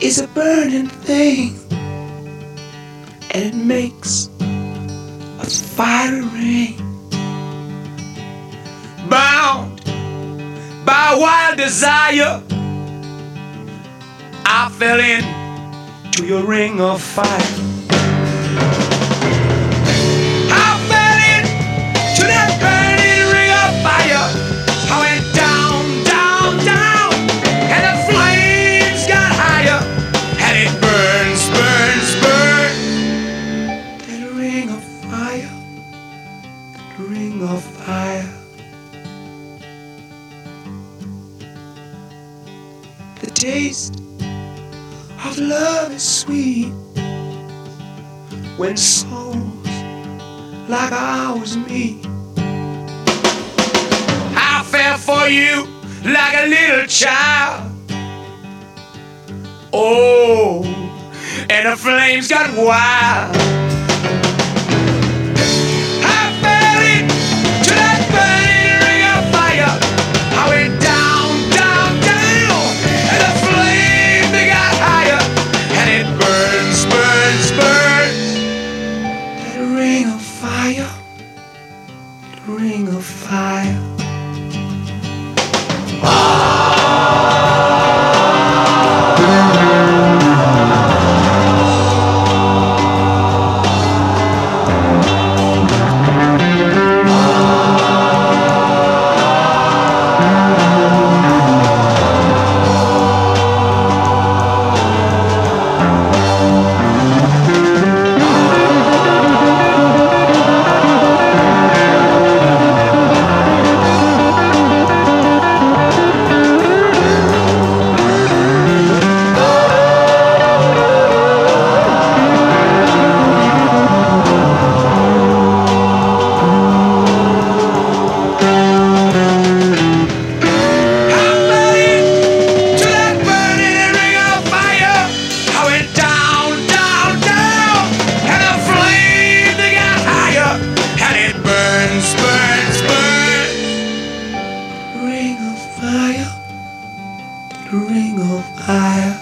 is a burning thing, and it makes a fiery ring. Bound by wild desire, I fell into your ring of fire. Of fire. The taste of love is sweet when souls like ours meet. I fell for you like a little child. Oh, and the flames got wild. ring of fire. ring of fire.